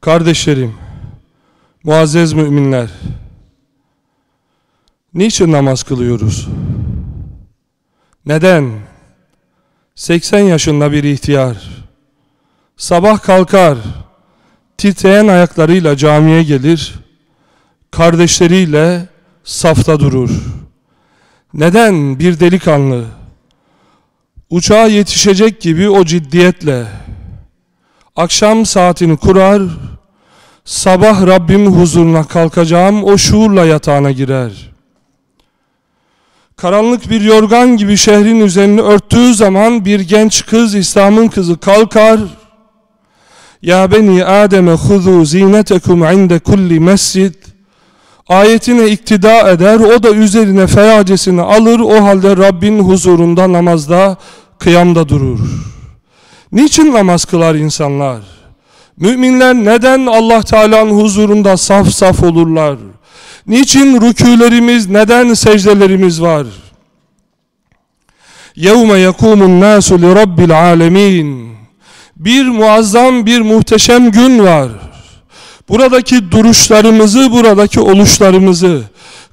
Kardeşlerim, muazzez müminler, niçin namaz kılıyoruz? Neden? 80 yaşında bir ihtiyar, sabah kalkar, titreyen ayaklarıyla camiye gelir, kardeşleriyle safta durur. Neden bir delikanlı, uçağa yetişecek gibi o ciddiyetle, akşam saatini kurar, sabah Rabbim huzuruna kalkacağım o şuurla yatağına girer. Karanlık bir yorgan gibi şehrin üzerini örttüğü zaman bir genç kız İslam'ın kızı kalkar. Ya beni Adem'e huzu zinetekum inde kulli mescid. Ayetine iktida eder, o da üzerine feyacesini alır, o halde Rabbin huzurunda namazda, kıyamda durur. Niçin namaz kılar insanlar? Müminler neden Allah Teala'nın huzurunda saf saf olurlar? Niçin rükûlerimiz, neden secdelerimiz var? يَوْمَ يَقُومُ النَّاسُ لِرَبِّ الْعَالَمِينَ Bir muazzam, bir muhteşem gün var. Buradaki duruşlarımızı, buradaki oluşlarımızı,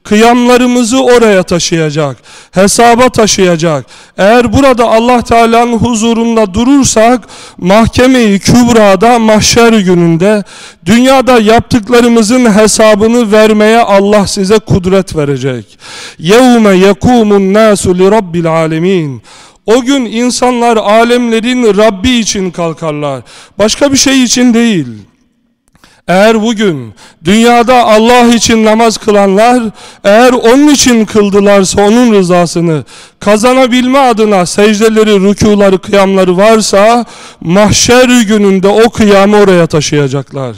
kıyamlarımızı oraya taşıyacak, hesaba taşıyacak. Eğer burada Allah Teala'nın huzurunda durursak, mahkemeyi kübrada, mahşer gününde, dünyada yaptıklarımızın hesabını vermeye Allah size kudret verecek. يَوْمَ يَقُومُ النَّاسُ لِرَبِّ الْعَالَمِينَ o gün insanlar alemlerin Rabbi için kalkarlar. Başka bir şey için değil. Eğer bugün dünyada Allah için namaz kılanlar eğer onun için kıldılarsa onun rızasını kazanabilme adına secdeleri, rükuları, kıyamları varsa mahşer gününde o kıyamı oraya taşıyacaklar.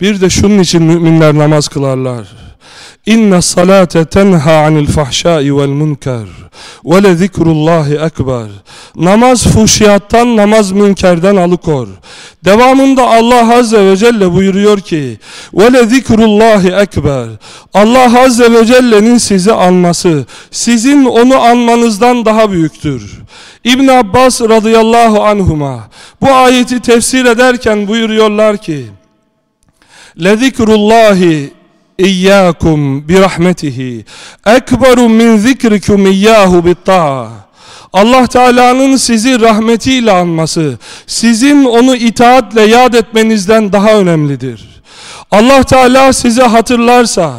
Bir de şunun için müminler namaz kılarlar. İnne salate tenha anil fahşai vel münker ve le zikrullahi ekber. Namaz fuhşiyattan, namaz münkerden alıkor. Devamında Allah Azze ve Celle buyuruyor ki ve le zikrullahi ekber. Allah Azze ve Celle'nin sizi anması, sizin onu anmanızdan daha büyüktür. İbn Abbas radıyallahu anhuma bu ayeti tefsir ederken buyuruyorlar ki lezikrullahi İyyâkum bi rahmetihi ekberu min zikrikum iyyahu bit Allah Teala'nın sizi rahmetiyle anması, sizin onu itaatle yad etmenizden daha önemlidir. Allah Teala sizi hatırlarsa,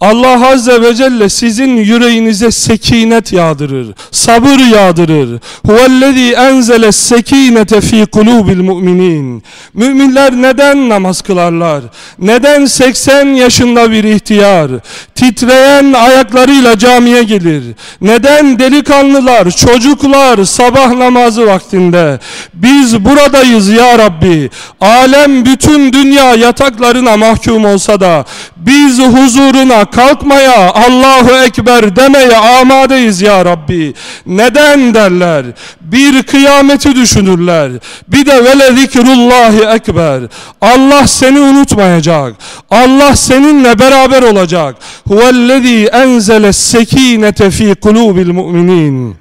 Allah Azze ve Celle sizin yüreğinize sekinet yağdırır, sabır yağdırır. Huvellezî enzele sekinete fî kulûbil mu'minin. Müminler neden namaz kılarlar? Neden 80 yaşında bir ihtiyar, titreyen ayaklarıyla camiye gelir? Neden delikanlılar, çocuklar sabah namazı vaktinde? Biz buradayız ya Rabbi. Alem bütün dünya yataklarına mahkum olsa da biz huzuruna kalkmaya, Allahu Ekber demeye amadeyiz ya Rabbi. Neden derler? Bir kıyameti düşünürler. Bir de vele zikrullahi ekber. Allah seni unutmayacak. Allah seninle beraber olacak. Huvellezî enzele sekinete fî kulûbil mu'minin.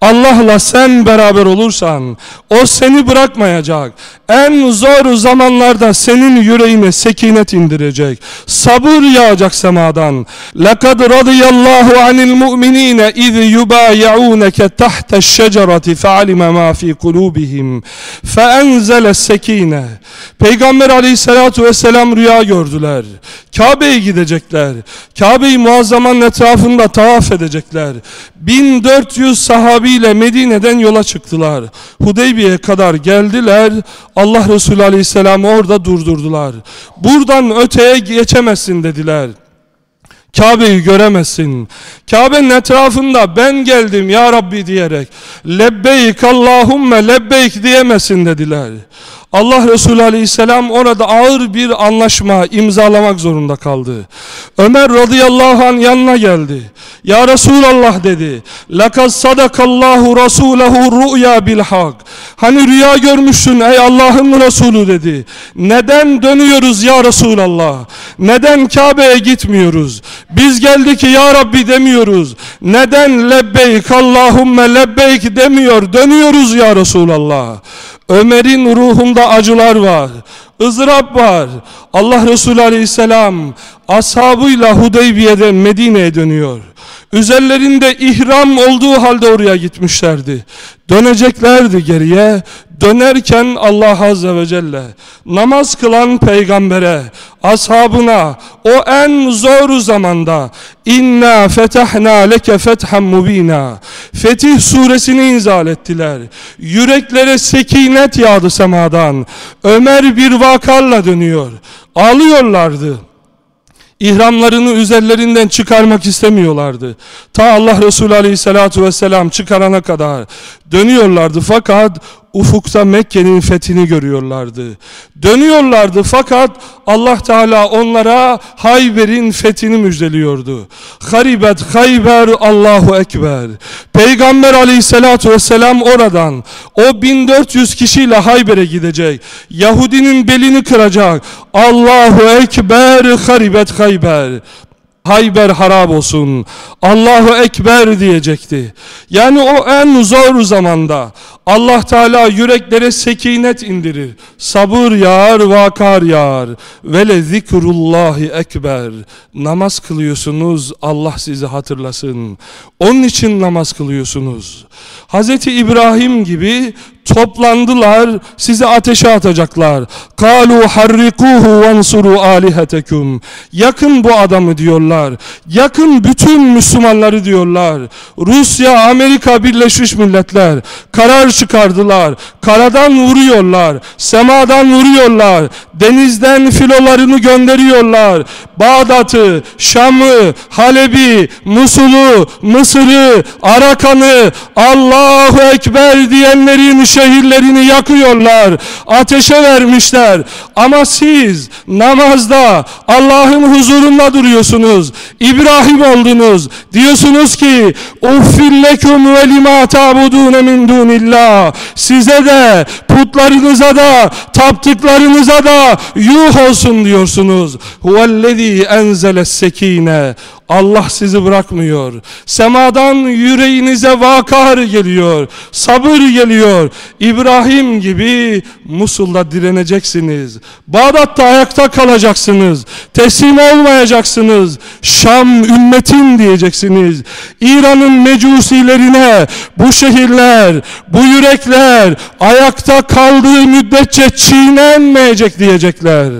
Allah'la sen beraber olursan o seni bırakmayacak. En zor zamanlarda senin yüreğine sekinet indirecek. Sabır yağacak semadan. لَقَدْ رَضِيَ اللّٰهُ عَنِ الْمُؤْمِنِينَ اِذْ يُبَايَعُونَكَ تَحْتَ الشَّجَرَةِ فَعَلِمَ مَا فِي قُلُوبِهِمْ فَاَنْزَلَ السَّك۪ينَ Peygamber aleyhissalatu vesselam rüya gördüler. Kabe'ye gidecekler. Kabe'yi muazzamanın etrafında tavaf edecekler. 1400 sahabiyle Medine'den yola çıktılar. Hudeybiye'ye kadar geldiler. Allah Resulü Aleyhisselam'ı orada durdurdular. Buradan öteye geçemezsin dediler. Kabe'yi göremezsin. Kabe'nin etrafında ben geldim ya Rabbi diyerek lebbeyk Allahumme lebbeyk diyemezsin dediler. Allah Resulü Aleyhisselam orada ağır bir anlaşma imzalamak zorunda kaldı. Ömer radıyallahu an yanına geldi. Ya Resulallah dedi. Lakaz sadakallahu rasulahu ru'ya bilhak. Hani rüya görmüşsün ey Allah'ın Resulü dedi. Neden dönüyoruz ya Resulallah? Neden Kabe'ye gitmiyoruz? Biz geldik ki ya Rabbi demiyoruz. Neden lebbeyk Allahümme lebbeyk demiyor. Dönüyoruz ya Resulallah. Ömer'in ruhunda acılar var. ızdırap var. Allah Resulü Aleyhisselam ashabıyla Hudeybiye'den Medine'ye dönüyor. Üzerlerinde ihram olduğu halde oraya gitmişlerdi. Döneceklerdi geriye. Dönerken Allah Azze ve Celle namaz kılan peygambere, ashabına o en zor zamanda inna fetahna leke fethan mubina Fetih suresini inzal ettiler. Yüreklere sekinet yağdı semadan. Ömer bir vakarla dönüyor. Ağlıyorlardı. İhramlarını üzerlerinden çıkarmak istemiyorlardı. Ta Allah Resulü Aleyhisselatü Vesselam çıkarana kadar dönüyorlardı fakat ufukta Mekke'nin fethini görüyorlardı. Dönüyorlardı fakat Allah Teala onlara Hayber'in fethini müjdeliyordu. Haribet Hayber Allahu Ekber. Peygamber aleyhissalatu vesselam oradan o 1400 kişiyle Hayber'e gidecek. Yahudinin belini kıracak. Allahu Ekber Haribet Hayber. Hayber harap olsun. Allahu Ekber diyecekti. Yani o en zor zamanda Allah Teala yüreklere sekinet indirir. Sabır yağar, vakar yağar. Ve le zikrullahi ekber. Namaz kılıyorsunuz, Allah sizi hatırlasın. Onun için namaz kılıyorsunuz. Hazreti İbrahim gibi toplandılar sizi ateşe atacaklar. Kalu harrikuhu vansuru alihetekum. Yakın bu adamı diyorlar. Yakın bütün Müslümanları diyorlar. Rusya, Amerika, Birleşmiş Milletler karar çıkardılar. Karadan vuruyorlar. Semadan vuruyorlar. Denizden filolarını gönderiyorlar. Bağdat'ı, Şam'ı, Halep'i, Musul'u, Mısır'ı, Arakan'ı Allahu Ekber diyenlerin şehirlerini yakıyorlar. Ateşe vermişler. Ama siz namazda Allah'ın huzurunda duruyorsunuz. İbrahim oldunuz. Diyorsunuz ki Uffillekum ve lima ta'budune min dunillah. Size de putlarınıza da taptıklarınıza da yuh olsun diyorsunuz. Huvellezî enzeles sekine. Allah sizi bırakmıyor. Semadan yüreğinize vakar geliyor. Sabır geliyor. İbrahim gibi Musul'da direneceksiniz. Bağdat'ta ayakta kalacaksınız. Teslim olmayacaksınız. Şam ümmetin diyeceksiniz. İran'ın mecusilerine bu şehirler, bu yürekler ayakta kaldığı müddetçe çiğnenmeyecek diyecekler.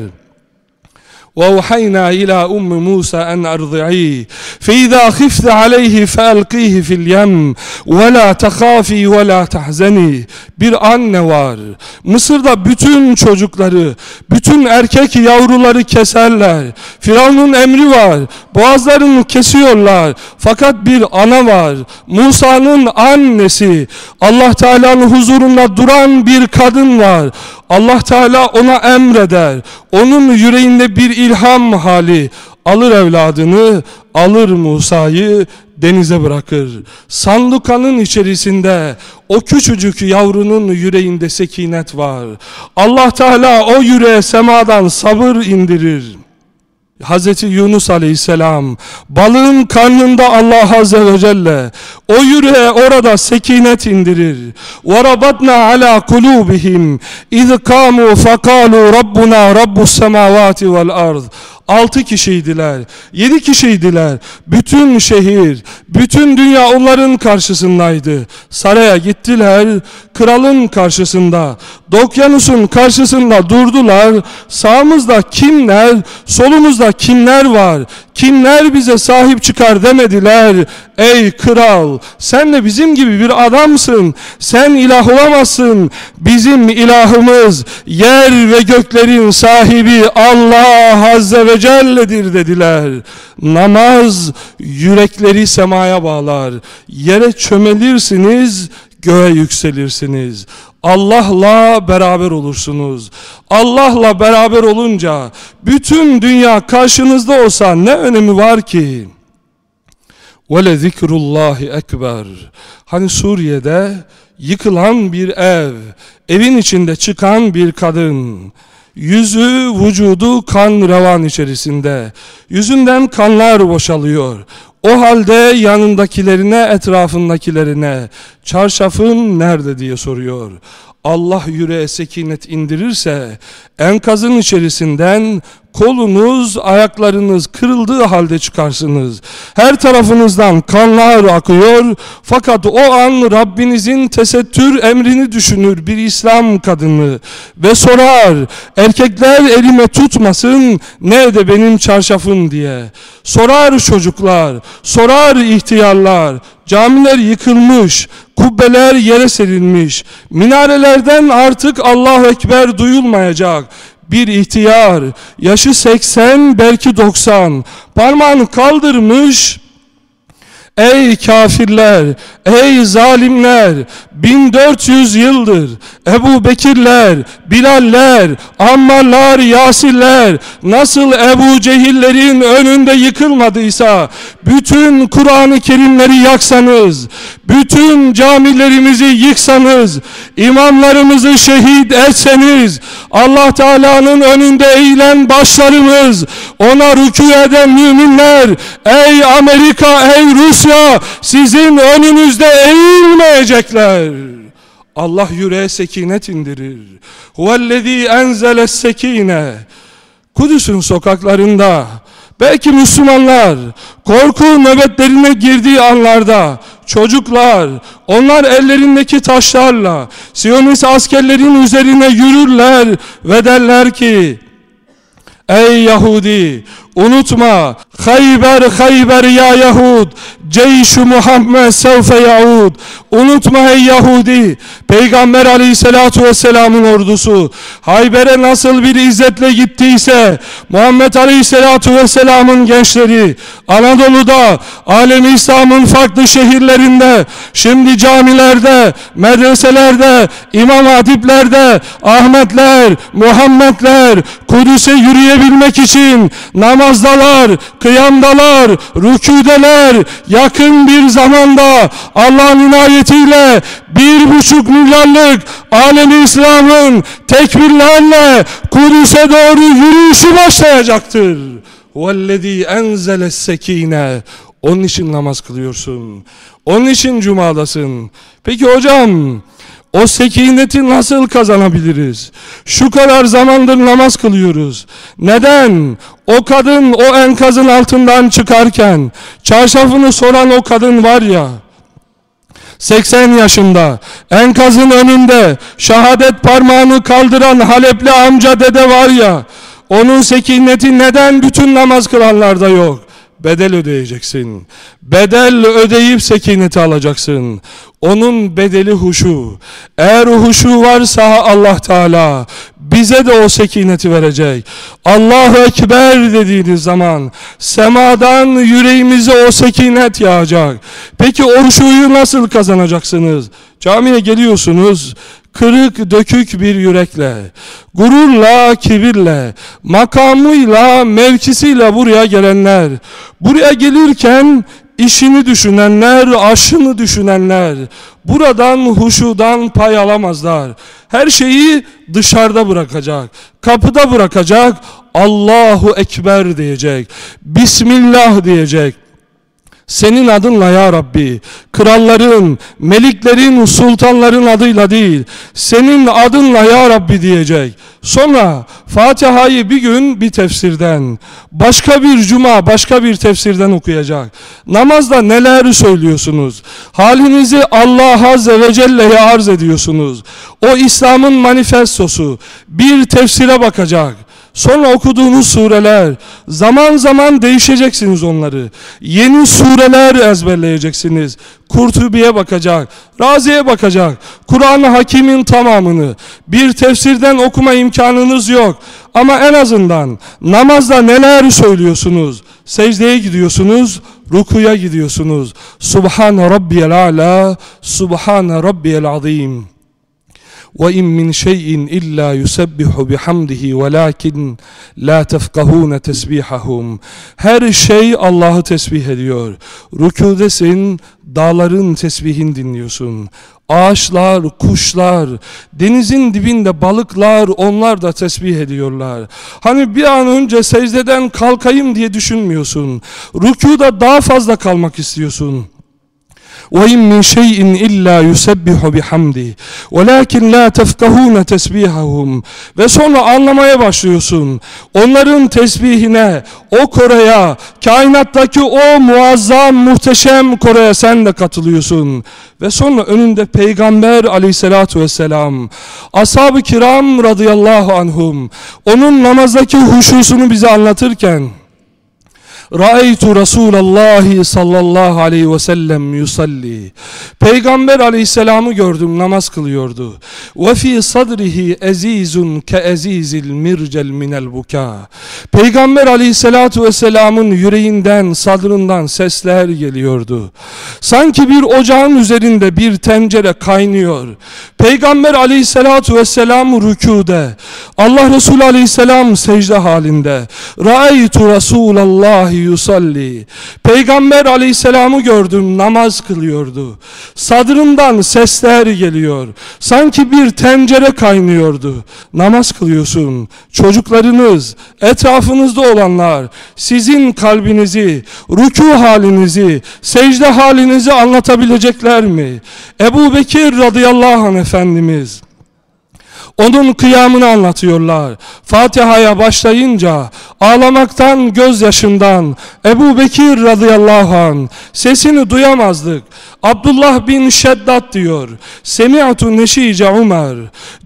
وأوحينا إلى أم موسى أن أرضعيه فإذا خفت عليه فألقيه في اليم ولا تخافي ولا تحزني bir anne var Mısır'da bütün çocukları bütün erkek yavruları keserler Firavun'un emri var boğazlarını kesiyorlar fakat bir ana var Musa'nın annesi Allah Teala'nın huzurunda duran bir kadın var Allah Teala ona emreder. Onun yüreğinde bir ilham hali alır evladını, alır Musa'yı denize bırakır. Sandukanın içerisinde o küçücük yavrunun yüreğinde sekinet var. Allah Teala o yüreğe semadan sabır indirir. Hazreti Yunus Aleyhisselam balığın karnında Allah Azze ve Celle o yüreğe orada sekinet indirir. وَرَبَطْنَا عَلَى قُلُوبِهِمْ اِذْ قَامُوا فَقَالُوا رَبُّنَا رَبُّ السَّمَاوَاتِ وَالْأَرْضِ Altı kişiydiler, yedi kişiydiler. Bütün şehir, bütün dünya onların karşısındaydı. Saraya gittiler, kralın karşısında, Dokyanus'un karşısında durdular. Sağımızda kimler, solumuzda kimler var? Kimler bize sahip çıkar demediler. Ey kral sen de bizim gibi bir adamsın. Sen ilah olamazsın. Bizim ilahımız yer ve göklerin sahibi Allah Azze ve Celle'dir dediler. Namaz yürekleri semaya bağlar. Yere çömelirsiniz göğe yükselirsiniz. Allah'la beraber olursunuz. Allah'la beraber olunca bütün dünya karşınızda olsa ne önemi var ki? Vele zikrullahi ekber. Hani Suriye'de yıkılan bir ev, evin içinde çıkan bir kadın, yüzü, vücudu kan revan içerisinde, yüzünden kanlar boşalıyor. O halde yanındakilerine, etrafındakilerine çarşafın nerede diye soruyor. Allah yüreğe sekinet indirirse enkazın içerisinden kolunuz, ayaklarınız kırıldığı halde çıkarsınız. Her tarafınızdan kanlar akıyor. Fakat o an Rabbinizin tesettür emrini düşünür bir İslam kadını ve sorar erkekler elime tutmasın nerede benim çarşafım diye. Sorar çocuklar, sorar ihtiyarlar. Camiler yıkılmış, kubbeler yere serilmiş. Minarelerden artık Allahu Ekber duyulmayacak bir ihtiyar, yaşı 80 belki 90, parmağını kaldırmış, Ey kafirler, ey zalimler, 1400 yıldır Ebu Bekirler, Bilaller, Ammarlar, Yasirler nasıl Ebu Cehillerin önünde yıkılmadıysa bütün Kur'an-ı Kerimleri yaksanız, bütün camilerimizi yıksanız, imamlarımızı şehit etseniz, Allah Teala'nın önünde eğilen başlarımız, ona rükû eden müminler, ey Amerika, ey Rusya, sizin önünüzde eğilmeyecekler. Allah yüreğe sekinet indirir. Huvellezî enzeles sekine. Kudüs'ün sokaklarında belki Müslümanlar korku nöbetlerine girdiği anlarda çocuklar onlar ellerindeki taşlarla Siyonist askerlerin üzerine yürürler ve derler ki Ey Yahudi unutma Hayber Hayber ya Yahud Ceyşu Muhammed sevfe yaud Unutma ey Yahudi Peygamber aleyhissalatu vesselamın ordusu. Hayber'e nasıl bir izzetle gittiyse Muhammed aleyhissalatu vesselamın gençleri Anadolu'da alem İslam'ın farklı şehirlerinde Şimdi camilerde medreselerde imam hatiplerde Ahmetler Muhammedler Kudüs'e yürüyebilmek için namazdalar kıyamdalar rüküdeler yakın bir zamanda Allah'ın inayetiyle bir buçuk milyarlık alemi İslam'ın tekbirlerle Kudüs'e doğru yürüyüşü başlayacaktır. وَالَّذ۪ي اَنْزَلَ السَّك۪ينَ Onun için namaz kılıyorsun. Onun için cumadasın. Peki hocam o sekineti nasıl kazanabiliriz? Şu kadar zamandır namaz kılıyoruz. Neden? O kadın o enkazın altından çıkarken çarşafını soran o kadın var ya 80 yaşında enkazın önünde şehadet parmağını kaldıran Halepli amca dede var ya onun sekineti neden bütün namaz kılanlarda yok? Bedel ödeyeceksin. Bedel ödeyip sekineti alacaksın. Onun bedeli huşu. Eğer huşu varsa Allah Teala bize de o sekineti verecek. Allahu Ekber dediğiniz zaman semadan yüreğimize o sekinet yağacak. Peki o huşuyu nasıl kazanacaksınız? Camiye geliyorsunuz kırık dökük bir yürekle, gururla, kibirle, makamıyla, mevkisiyle buraya gelenler, buraya gelirken işini düşünenler, aşını düşünenler, buradan huşudan pay alamazlar. Her şeyi dışarıda bırakacak, kapıda bırakacak, Allahu Ekber diyecek, Bismillah diyecek. Senin adınla ya Rabbi, kralların, meliklerin, sultanların adıyla değil, senin adınla ya Rabbi diyecek. Sonra Fatiha'yı bir gün bir tefsirden, başka bir cuma başka bir tefsirden okuyacak. Namazda neler söylüyorsunuz? Halinizi Allah Azze ve Celle'ye arz ediyorsunuz. O İslam'ın manifestosu bir tefsire bakacak. Sonra okuduğunuz sureler, zaman zaman değişeceksiniz onları. Yeni sureler ezberleyeceksiniz. Kurtubi'ye bakacak, Razi'ye bakacak. Kur'an-ı Hakim'in tamamını bir tefsirden okuma imkanınız yok. Ama en azından namazda neler söylüyorsunuz? Secdeye gidiyorsunuz, rukuya gidiyorsunuz. Subhan Rabbiyel Ala, Subhan Rabbiyel Azim. وإن من شيء إلا يسبح بحمده ولكن la tefkahune tesbihahum. Her şey Allah'ı tesbih ediyor. Rükûdesin, dağların tesbihin dinliyorsun. Ağaçlar, kuşlar, denizin dibinde balıklar onlar da tesbih ediyorlar. Hani bir an önce secdeden kalkayım diye düşünmüyorsun. Rükuda daha fazla kalmak istiyorsun. وإن من شيء إلا يسبح بحمده ولكن لا تفقهون tesbihahum ve sonra anlamaya başlıyorsun. Onların tesbihine, o koraya, kainattaki o muazzam, muhteşem koraya sen de katılıyorsun. Ve sonra önünde Peygamber aleyhissalatu vesselam, ashab-ı kiram radıyallahu anhum, onun namazdaki huşusunu bize anlatırken, Ra'eytu Resulallah sallallahu aleyhi ve sellem yusalli. Peygamber aleyhisselamı gördüm namaz kılıyordu. Ve fi sadrihi ezizun ke ezizil mircel minel buka. Peygamber aleyhisselatu vesselamın yüreğinden, sadrından sesler geliyordu. Sanki bir ocağın üzerinde bir tencere kaynıyor. Peygamber aleyhisselatu vesselam rükude. Allah Resulü aleyhisselam secde halinde. Ra'eytu Resulallah yusalli. Peygamber aleyhisselamı gördüm namaz kılıyordu. Sadrından sesler geliyor. Sanki bir tencere kaynıyordu. Namaz kılıyorsun. Çocuklarınız, etrafınızda olanlar sizin kalbinizi, rükû halinizi, secde halinizi anlatabilecekler mi? Ebu Bekir radıyallahu anh Efendimiz onun kıyamını anlatıyorlar. Fatiha'ya başlayınca ağlamaktan, gözyaşından Ebu Bekir radıyallahu an sesini duyamazdık. Abdullah bin Şeddat diyor. Semi'atu neşice Umar.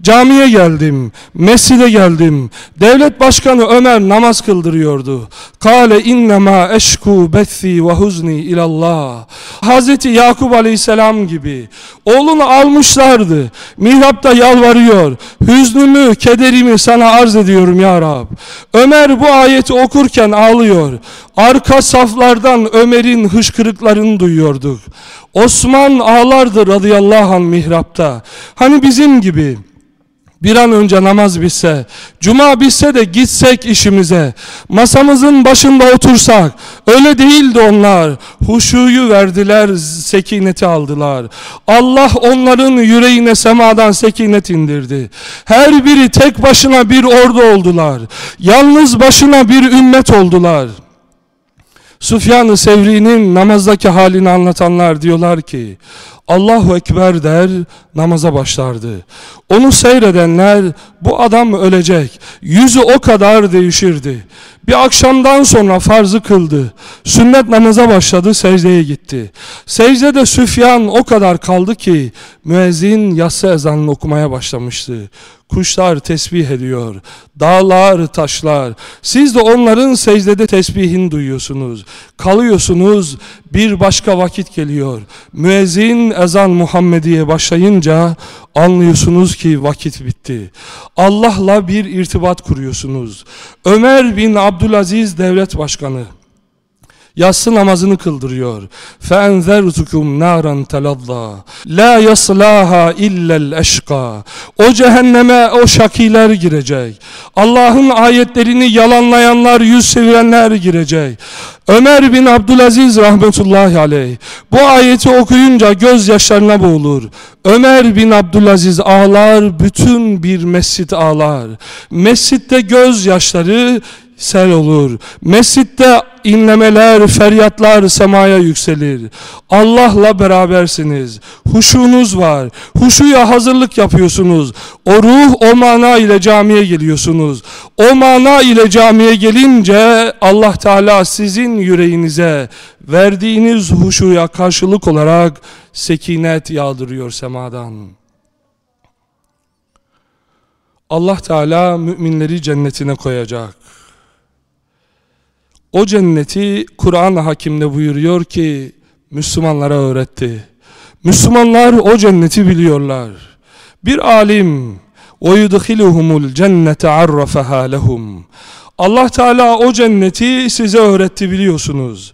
Camiye geldim, mescide geldim. Devlet başkanı Ömer namaz kıldırıyordu. Kale innema eşku bethi ve huzni ilallah. Hazreti Yakup aleyhisselam gibi. Oğlunu almışlardı. Mihrapta yalvarıyor. Hüznümü, kederimi sana arz ediyorum ya Rab. Ömer bu ayeti okurken ağlıyor. Arka saflardan Ömer'in hışkırıklarını duyuyorduk. Osman ağlardı radıyallahu anh mihrapta. Hani bizim gibi bir an önce namaz bitse, cuma bitse de gitsek işimize, masamızın başında otursak, öyle değildi onlar. Huşuyu verdiler, sekineti aldılar. Allah onların yüreğine semadan sekinet indirdi. Her biri tek başına bir ordu oldular. Yalnız başına bir ümmet oldular. Sufyan-ı Sevri'nin namazdaki halini anlatanlar diyorlar ki Allahu Ekber der namaza başlardı. Onu seyredenler bu adam ölecek. Yüzü o kadar değişirdi. Bir akşamdan sonra farzı kıldı. Sünnet namaza başladı secdeye gitti. Secdede Süfyan o kadar kaldı ki müezzin yatsı ezanını okumaya başlamıştı. Kuşlar tesbih ediyor. Dağlar, taşlar. Siz de onların secdede tesbihini duyuyorsunuz. Kalıyorsunuz. Bir başka vakit geliyor. Müezzin ezan Muhammediye başlayınca anlıyorsunuz ki vakit bitti. Allah'la bir irtibat kuruyorsunuz. Ömer bin Abdülaziz devlet başkanı yatsı namazını kıldırıyor. فَاَنْذَرْتُكُمْ نَارًا تَلَظَّى لَا يَصْلَاهَا اِلَّا الْاَشْقَى O cehenneme o şakiler girecek. Allah'ın ayetlerini yalanlayanlar, yüz sevirenler girecek. Ömer bin Abdülaziz rahmetullahi aleyh bu ayeti okuyunca gözyaşlarına boğulur. Ömer bin Abdülaziz ağlar, bütün bir mescit ağlar. Mescitte gözyaşları sel olur. Mescitte inlemeler, feryatlar semaya yükselir. Allah'la berabersiniz. Huşunuz var. Huşuya hazırlık yapıyorsunuz. O ruh o mana ile camiye geliyorsunuz. O mana ile camiye gelince Allah Teala sizin yüreğinize verdiğiniz huşuya karşılık olarak sekinet yağdırıyor semadan. Allah Teala müminleri cennetine koyacak. O cenneti Kur'an hakimde buyuruyor ki Müslümanlara öğretti. Müslümanlar o cenneti biliyorlar. Bir alim وَيُدْخِلُهُمُ الْجَنَّةَ عَرَّفَهَا لَهُمْ Allah Teala o cenneti size öğretti biliyorsunuz.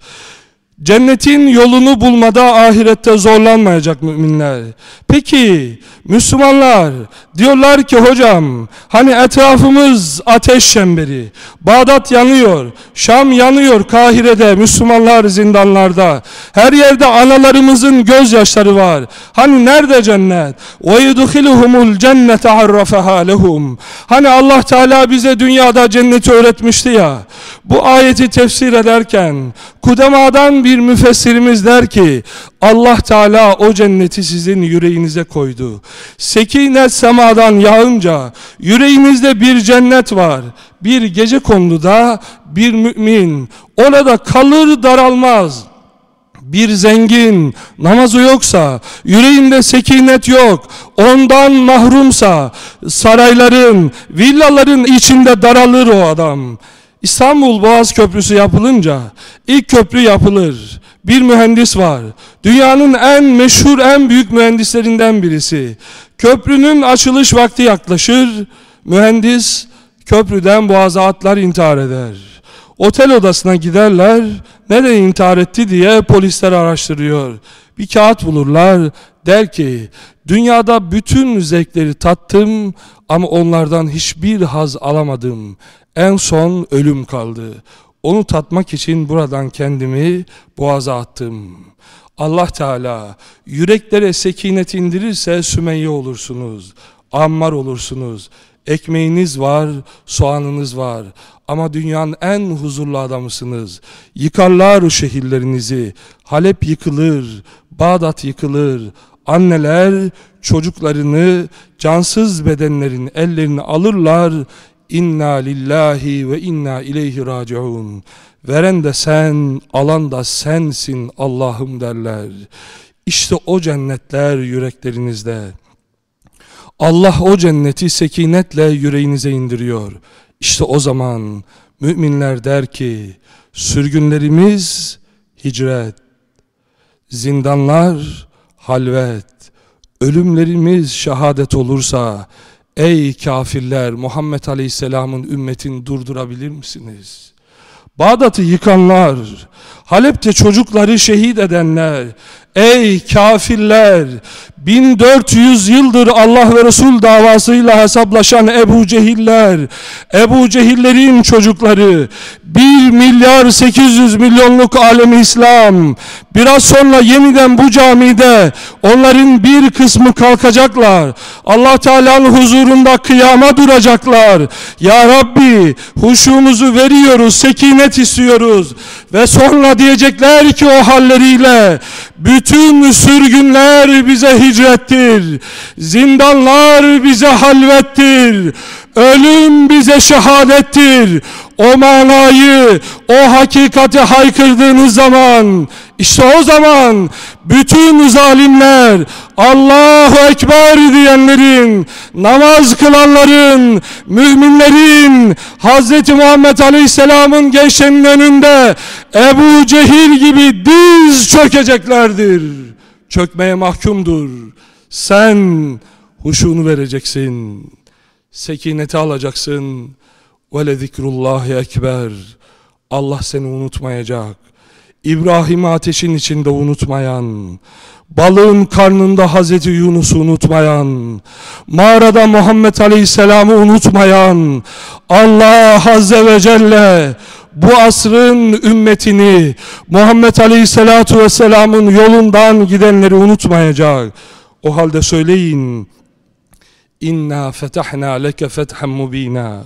Cennetin yolunu bulmada ahirette zorlanmayacak müminler. Peki Müslümanlar diyorlar ki hocam hani etrafımız ateş çemberi. Bağdat yanıyor, Şam yanıyor Kahire'de, Müslümanlar zindanlarda. Her yerde analarımızın gözyaşları var. Hani nerede cennet? وَيُدْخِلُهُمُ الْجَنَّةَ عَرَّفَهَا لَهُمْ Hani Allah Teala bize dünyada cenneti öğretmişti ya. Bu ayeti tefsir ederken Kudema'dan bir bir müfessirimiz der ki Allah Teala o cenneti sizin yüreğinize koydu. Sekinet semadan yağınca yüreğinizde bir cennet var. Bir gece konuda bir mümin orada kalır daralmaz bir zengin namazı yoksa, yüreğinde sekinet yok, ondan mahrumsa, sarayların, villaların içinde daralır o adam. İstanbul Boğaz Köprüsü yapılınca, ilk köprü yapılır. Bir mühendis var. Dünyanın en meşhur, en büyük mühendislerinden birisi. Köprünün açılış vakti yaklaşır. Mühendis köprüden boğaza atlar intihar eder. Otel odasına giderler. Neden intihar etti diye polisler araştırıyor. Bir kağıt bulurlar. Der ki dünyada bütün zevkleri tattım ama onlardan hiçbir haz alamadım. En son ölüm kaldı. Onu tatmak için buradan kendimi boğaza attım. Allah Teala yüreklere sekinet indirirse Sümeyye olursunuz. Ammar olursunuz. Ekmeğiniz var, soğanınız var. Ama dünyanın en huzurlu adamısınız. Yıkarlar şehirlerinizi. Halep yıkılır, Bağdat yıkılır. Anneler çocuklarını, cansız bedenlerin ellerini alırlar. İnna lillahi ve inna ileyhi raciun. Veren de sen, alan da sensin Allah'ım derler. İşte o cennetler yüreklerinizde. Allah o cenneti sekinetle yüreğinize indiriyor. İşte o zaman müminler der ki sürgünlerimiz hicret, zindanlar halvet, ölümlerimiz şehadet olursa ey kafirler Muhammed Aleyhisselam'ın ümmetini durdurabilir misiniz? Bağdat'ı yıkanlar, Halep'te çocukları şehit edenler, ey kafirler, 1400 yıldır Allah ve Resul davasıyla hesaplaşan Ebu Cehiller, Ebu Cehillerin çocukları, 1 milyar 800 milyonluk alemi İslam, biraz sonra yeniden bu camide onların bir kısmı kalkacaklar. Allah Teala'nın huzurunda kıyama duracaklar. Ya Rabbi huşumuzu veriyoruz, sekinet istiyoruz. Ve sonra diyecekler ki o halleriyle, bütün sürgünler bize hicrettir. Zindanlar bize halvettir. Ölüm bize şehadettir. O manayı, o hakikati haykırdığınız zaman, işte o zaman bütün zalimler, Allahu Ekber diyenlerin, namaz kılanların, müminlerin, Hz. Muhammed Aleyhisselam'ın gençlerinin önünde Ebu Cehil gibi diz çökeceklerdir. Çökmeye mahkumdur. Sen huşunu vereceksin. Sekineti alacaksın. Ve le zikrullahi ekber. Allah seni unutmayacak. İbrahim'i ateşin içinde unutmayan, balığın karnında Hazreti Yunus'u unutmayan, mağarada Muhammed Aleyhisselam'ı unutmayan, Allah Azze ve Celle bu asrın ümmetini Muhammed Aleyhisselatu Vesselam'ın yolundan gidenleri unutmayacak. O halde söyleyin, İnna fetahna leke fethen mubina.